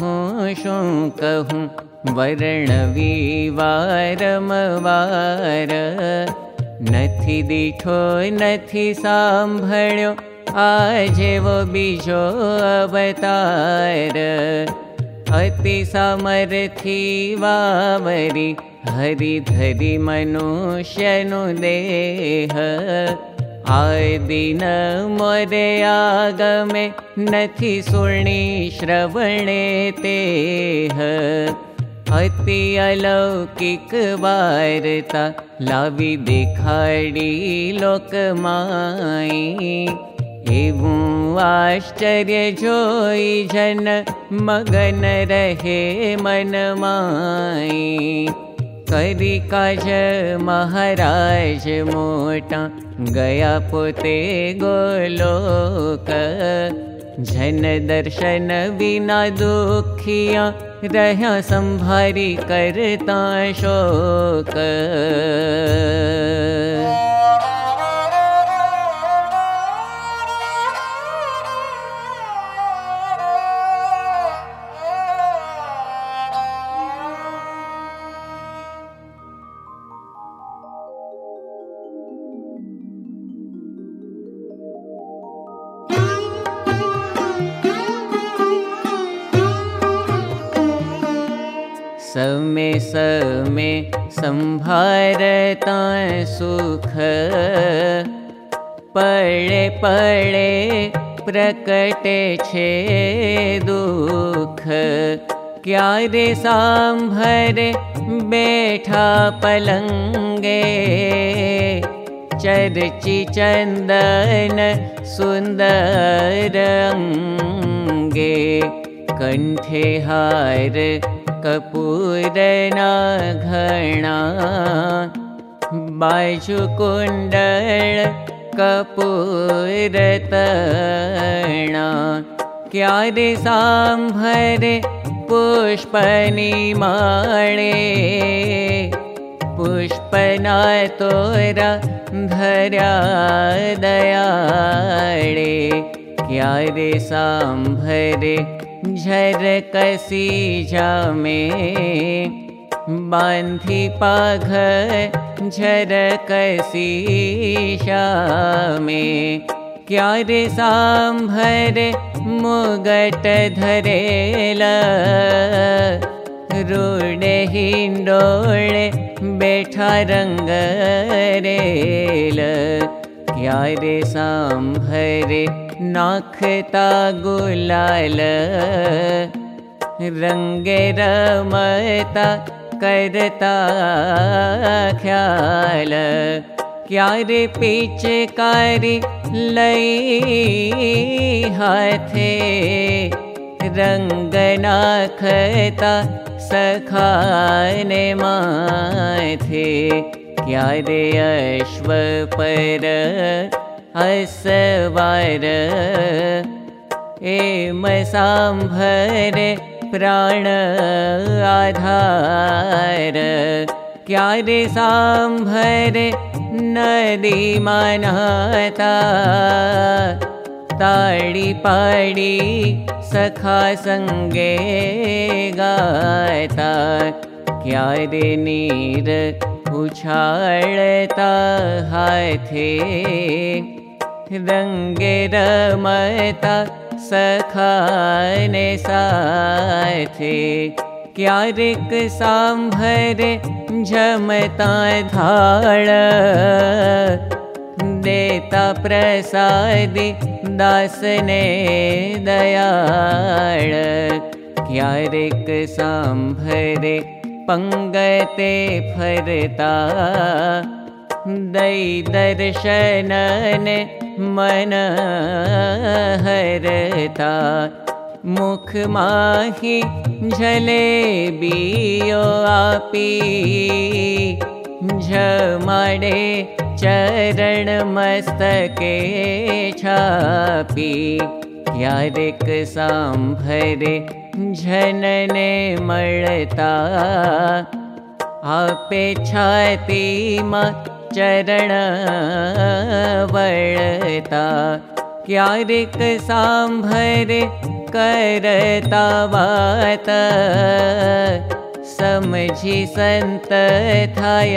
हूँ शू कहूँ वर्ण विवारमवार नथी दीठो नथी सांभळ्यो आजे वो बीजो अवतार अति समर्थी वावरी हरि धरि मनुष्यनु देह। आगमे नथी सुणी श्रवणे तेह। अति अलौकिक वार्ता लावी देखाडी लोकमाई आश्चर्य जन मगन रहे मन माई करी काज महाराज मोटा गया पोते गोलोक। जन दर्शन बिना दुखिया रहा संभारी करता शोक संभारता सुख। पड़े पड़े प्रकटे छे दुख। क्या रे सांभरे बैठा पलंगे? चरची चंदन सुंदर अंगे। कंठे हार कपूरना घणा बाजु कुण्डल कपूरतणा क्यारे सांभरे पुष्पनि माणे पुष्पना तोरा धर्या दयाळे। क्यारे सांभरे जामे बांधी पाघ झर कसी शामे क्यारे सांभर मुगट धरेल रूडे हिंडोळे बैठा रंग रेल। क्यारे सांभरे नाखता गुलाल रंगे रमता करता ख्याल। क्यारे पिचकारी लई हाथे रंग नाखता सखाने माथे। क्यारे अश्व पर सांभर प्राण आधार। क्यारे सांभर नदी मानता ताड़ी पाड़ी सखा संगे गाता। क्यारे नीर रंगे रमता सखाने साथे क्यारिक सांभर झमता धाड़ देता प्रसादी दासने दयाळ. क्यारिक सांभरे पंगते फरता। दै दर्शनने मन हरता। मुख माही झले बियो आपी। झमाडे चरण मस्तके छापी क्यारेक सांभरे जनने मळता। आपे छाती मा चरण वळता। क्यारेक सांभरे करता थाय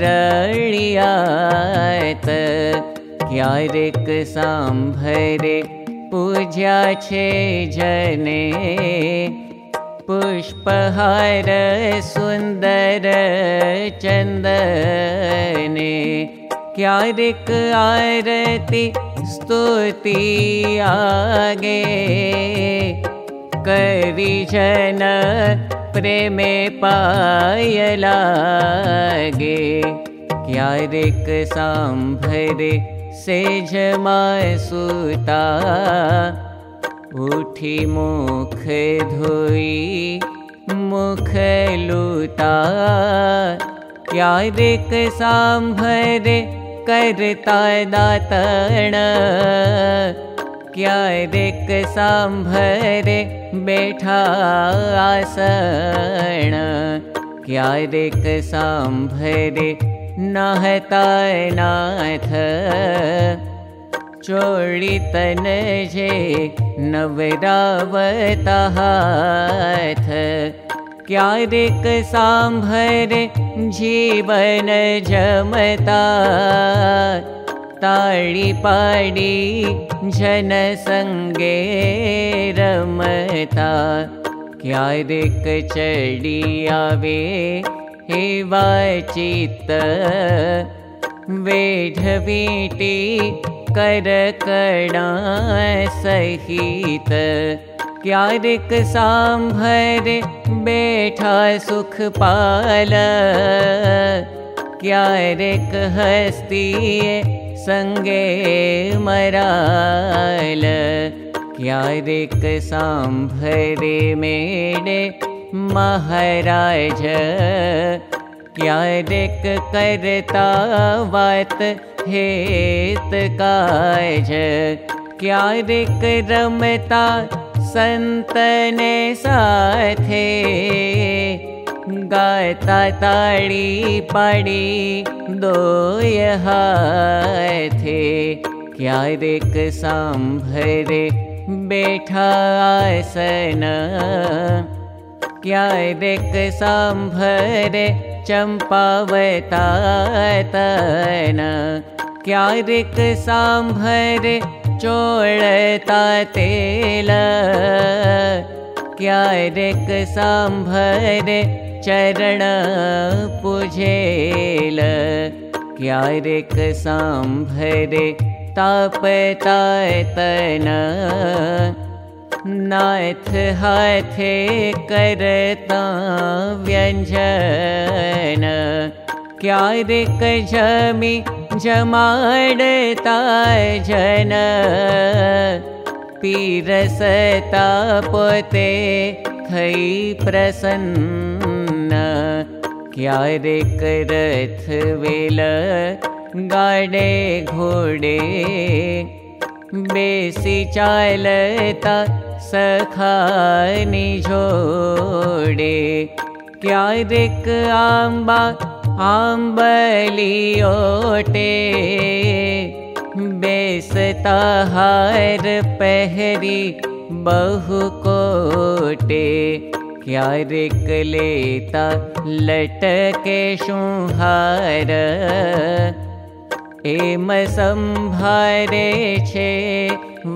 रळियात। क्यारेक सांभरे पूज्या छे जने। पुष्पहार सुन्दर चन्दने क्यारेक आरती स्तुति आगे। करि जन प्रेमे पायलागे क्यारेक सांभरे सेजमा सुता उठी मुख धोई मुख लुता। क्यारेक सांभरे करता दातण। क्यारेक सांभरे बैठा आसन। क्यारेक सांभरे नाथ चोळी तन जे नवरावता क्यारेक सांभरे जीवन जमता ताळी पाडी जन रमता। क्यारेक चढी आवे हे वाचित वेढवीटी करकणा सहित। क्यारेक सांभरे बैठा सुख पाल क्यारेक हस्तीए संगे मराल। क्यारेक सांभरे मेडे महाराज करता वात हेत काज। क्यारेक रमता संतने साथे। गाता ताड़ी पाड़ी दोय हाथे। क्यारेक सांभरे बैठा आसन क्यारेक सांभरे चम्पावता क्यारेक सांभरे चोळता तेल। क्यारेक सांभरे चरण पूजेल क्यारेक सांभरे तापता तन नाथ हाथे करता व्यञ्जन। क्यारेक जमी जमाडता जन। पीरसता पोते थई प्रसन्न। क्यारेक रथ वेल गाडे घोडे बेसी चालता सखानी जोडे। क्यारेक आंबा आंबलियोटे बेसता हार पहरी बहु कोटे। क्यारेक लेता लटके शुहार एम संभारे छे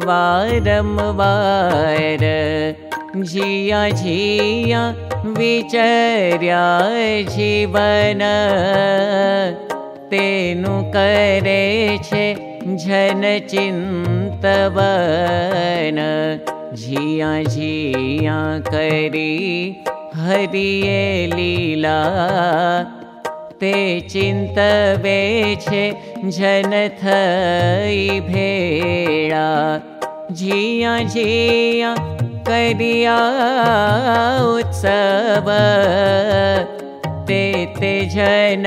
वारंवार जिया जिया विचर्या जीवन। तेनु करे छे जन चिंतवन जिया जिया करी हरिये लीला। ते चिन्तवे छे जन थई भेड़ा जिया जिया करिया उत्सव। ते ते जन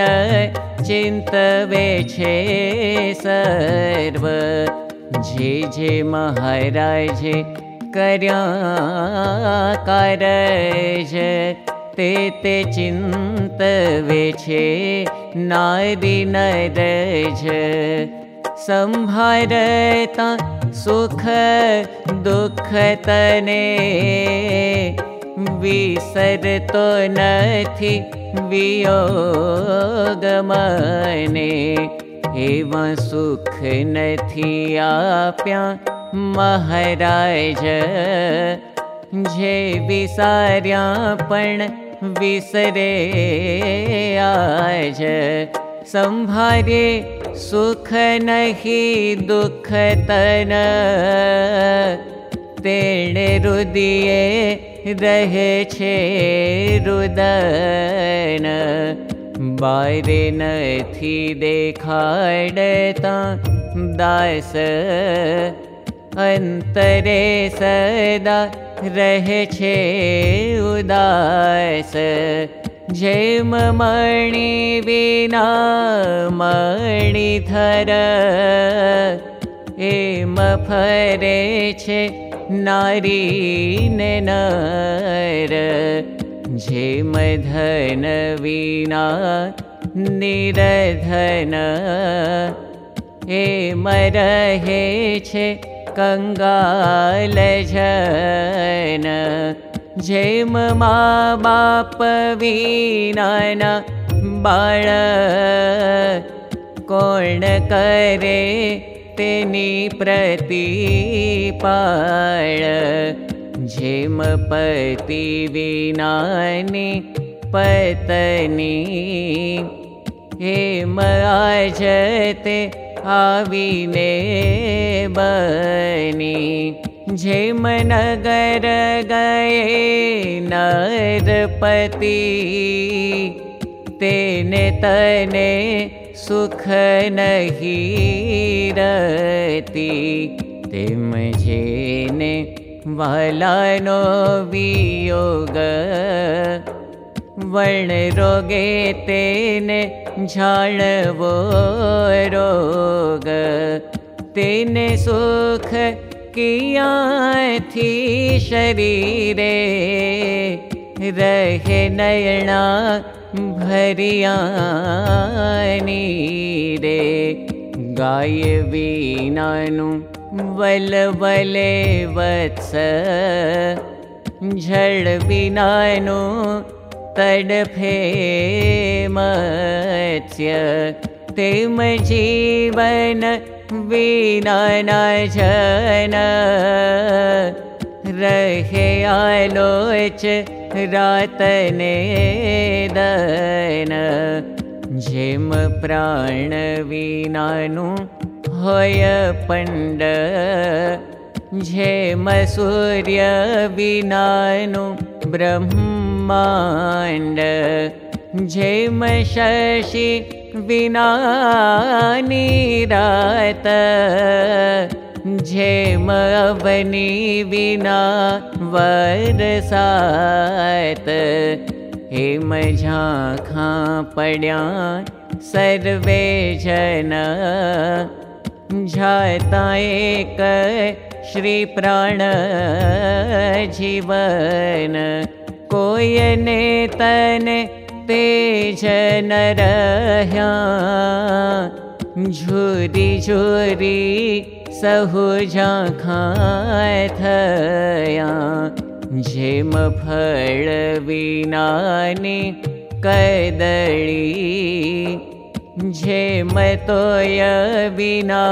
चिन्तवे छे सर्व। जे जे महाराज कर्या कारज ते ते चिन्तवे छे संभारता सुख दुख तने। विसर तो नथी वियोग मने। एवं सुख नथी आप्या महाराज। जे विसार्या पण विसरे आज। संभारे सुख नहीं दुख तन। तेणे रुदिए रहे छे रुदन। बारे नथी देखाड़ता दास। अंतरे सदा जेम मणि विना मणिधर एम फरे छे नारी नर। जेम धन विना निरधन। रहे छे कंगाल जन जेम मा बाप विना बाळ कोण करे तेनी प्रति पाळ जेम पति विनानी पतनी हेम आजते बनी। नगर गए नरपति। तेने सुख नहीं रती तेम जेने वालानो वियोग वर्ण रोगे तेने झाड़वो रोग तेने सुख किया शरीरे। नयना भरिया वीनानु वल वले वत्स। झड़ बिनानु तड़फे मत्स्य तेम जीवन विना जन रहे आलोच रातने दन। जेम प्राण विनानु होय पंड। जेम सूर्य विनानु ब्रह्मांड जेम शशि विना झेम अवनी विना वरसात हेम झाखा पड्या सर्वे जन। झाता एक श्री प्राण कोय नेतने जन रह्या झुरी सहु थया। झेम फल विनानी कैदली। झेम तोय विना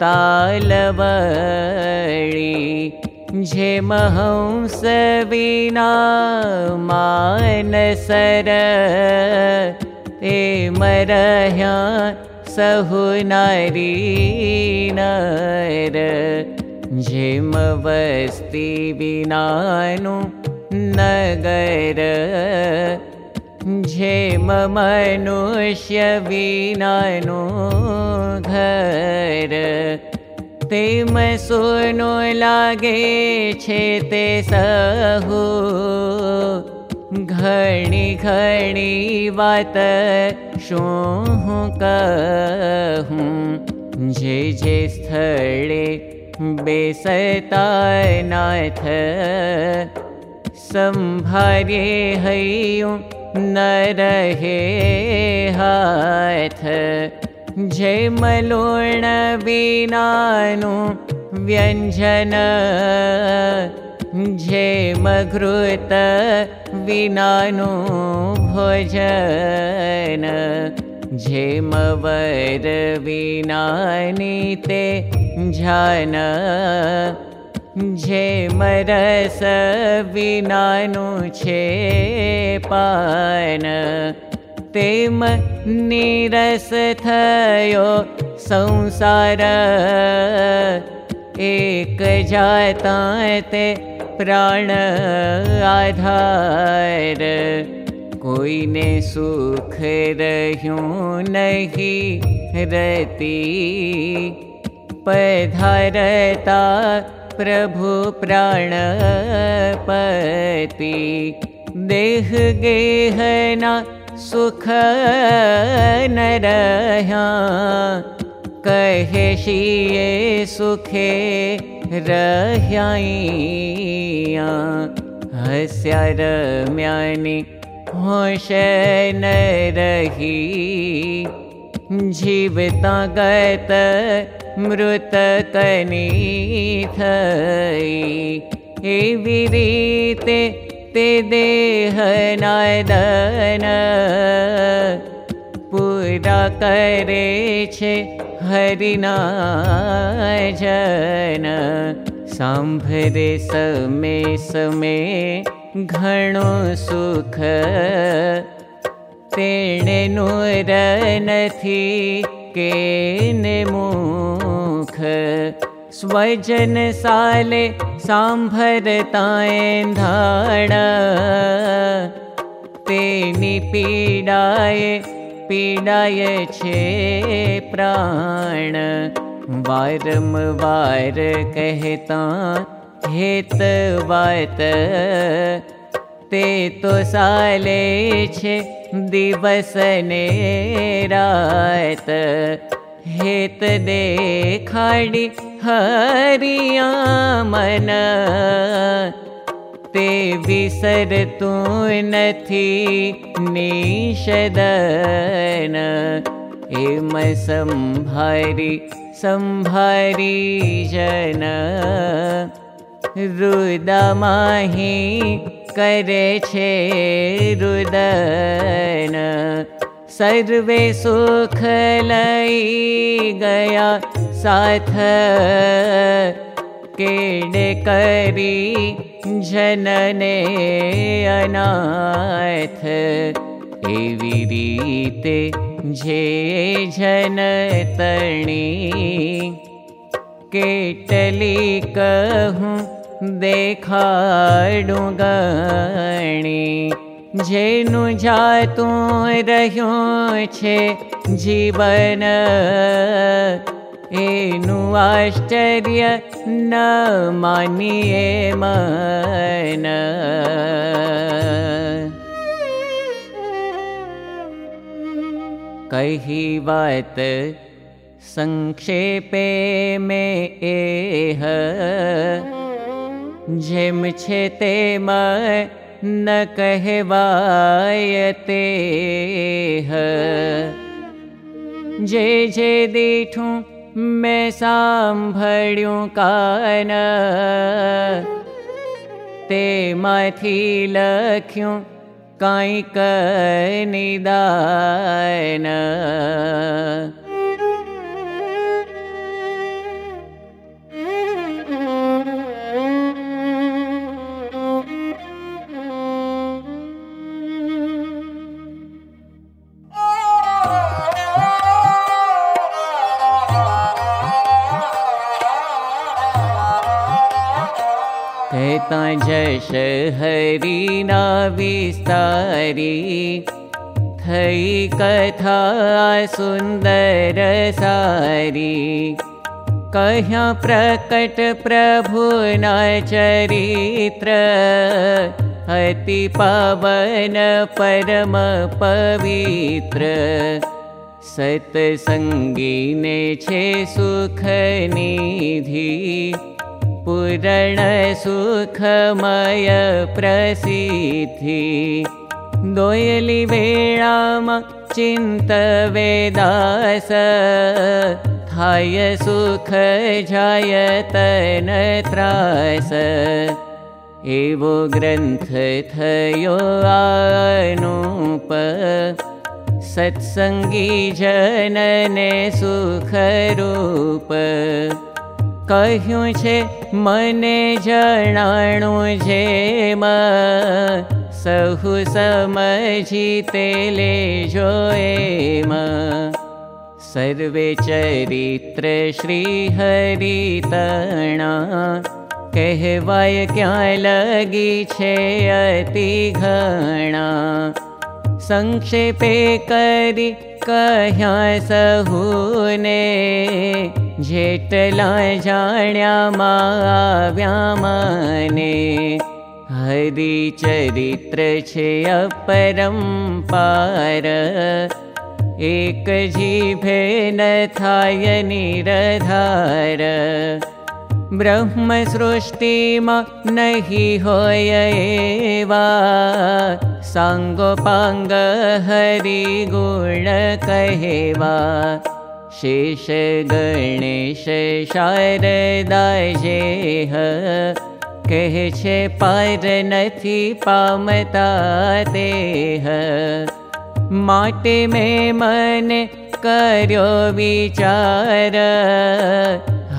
तालवळी विना मानसर ते मरह्या सहु नारी नर। झेम वस्ति विनानु नगर। झेम मनुष्य विनानु घर तेम सोनो लागे छे ते सहु। घणी घणी वात शो कहूँ जे जे स्थले बेसता नाथ। संभारे हयु न रहे हाथ जे मलोण विनानु व्यञ्जन जे मघृत विनानु भोजन जे मवर विनानि ते झन जे मरस विनानु छे पान तेम निरस थयो संसार जाता ते प्राण आधार। सुख रह्यूं नहीं रती। पधारता प्रभु प्राण पति देह गेहना सुख न कहे शिये सुखे रह्याइया हस्या रम्यानि होश न रही जीवता गत मृत कनी रीते ते देह नादन। पूरा करे छे हरिना जन सांभरे समे समे घणो सुख। तेणे नूर नथी के मुख स्वजन साले सांभरताएं धाण। तेनी पीडाए पीडाए छे प्राण। वारम वार कहता हेत वात। ते तो साले छे दिवस ने रात हेत देखाड़ी हरिया मन। ते विसर तू नथी निषदन। एम संभारी संभारी जन। रुदमाही करे छे रुदन सर्वे सुख लई गया साथ केडे करी जनने अनाथ। एवी रीते जे जन तणी। केटली कहूँ देखाडू गणी जेनु जातू रह्यो छे जीवन। एनु आश्चर्य न मन। कही बात संक्षेपे में ते न कहवायते ते जे देठु मैं सम्भर कान। ते माथी मां कां कनिदा हरिना विस्तारी थई कथा सुन्दर सारी। कह्या प्रकट प्रभु न चरित्र। अति पावन परम पवित्र। सत्सङ्गीने सुखनिधि पूरण सुखमय प्रसिद्धि दोयलि वेळाम चिन्त वेदास थाय सुख जायतन त्रास एवो ग्रन्थ थयो आनूप। सत्सङ्गी जनने सुखरूप કહ્યું છે મને જણાણું જેમ સહુ સમજી તે લેજો એમ સર્વે ચરિત્ર શ્રી હરિતણા કહેવાય ક્યાં લગી છે અતિ ઘણા संक्षेपे करि सहुने जेटला जाण्या माव्यामने। हरि चरित्र छे अपरम्पार एक जीभे न निरधार ब्रह्म सृष्टि साङ्गोपाङ्ग हरिगुण सङ्गोपाग हरि गुण कहवा शेश गणेशारे पार नथी पामता देः माटे मे मन करो विचार।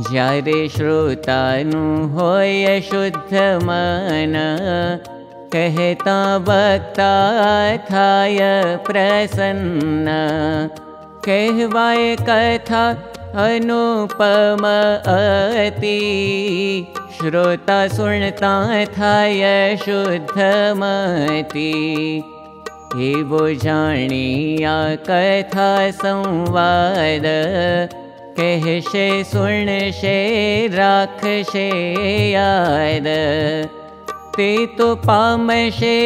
જ્યારે શ્રોતાનું હોય શુદ્ધ મન કહેતા વક્તા થાય પ્રસન્ન કહેવાય કથા અનુપમ અતિ શ્રોતા સુણતા થાય શુદ્ધ મતી એવો જાણી આ કથા સંવાદ कहशे सुणशे राखशे याद। ते तो पामशे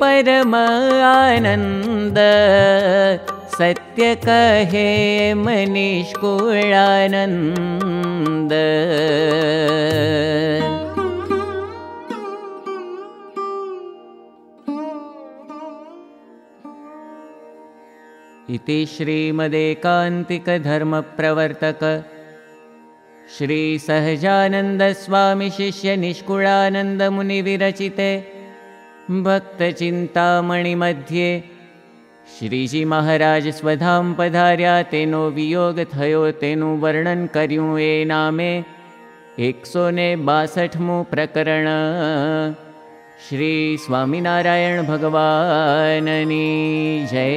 परम आनन्द। सत्य कहे मनिष्कुळानन्द इति श्रीमदेकान्तिकधर्मप्रवर्तक श्रीसहजानन्दस्वामिशिष्यनिष्कुळानन्दमुनिविरचिते भक्तचिन्तामणिमध्ये श्रीजी स्वधां पधार्या तेनो वियोग वर्णन कर्युं ए नामे एकसो ने बासठमु प्रकरण। श्री स्वामिनारायण भगवाननी जय